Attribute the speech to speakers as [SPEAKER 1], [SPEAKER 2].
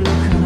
[SPEAKER 1] look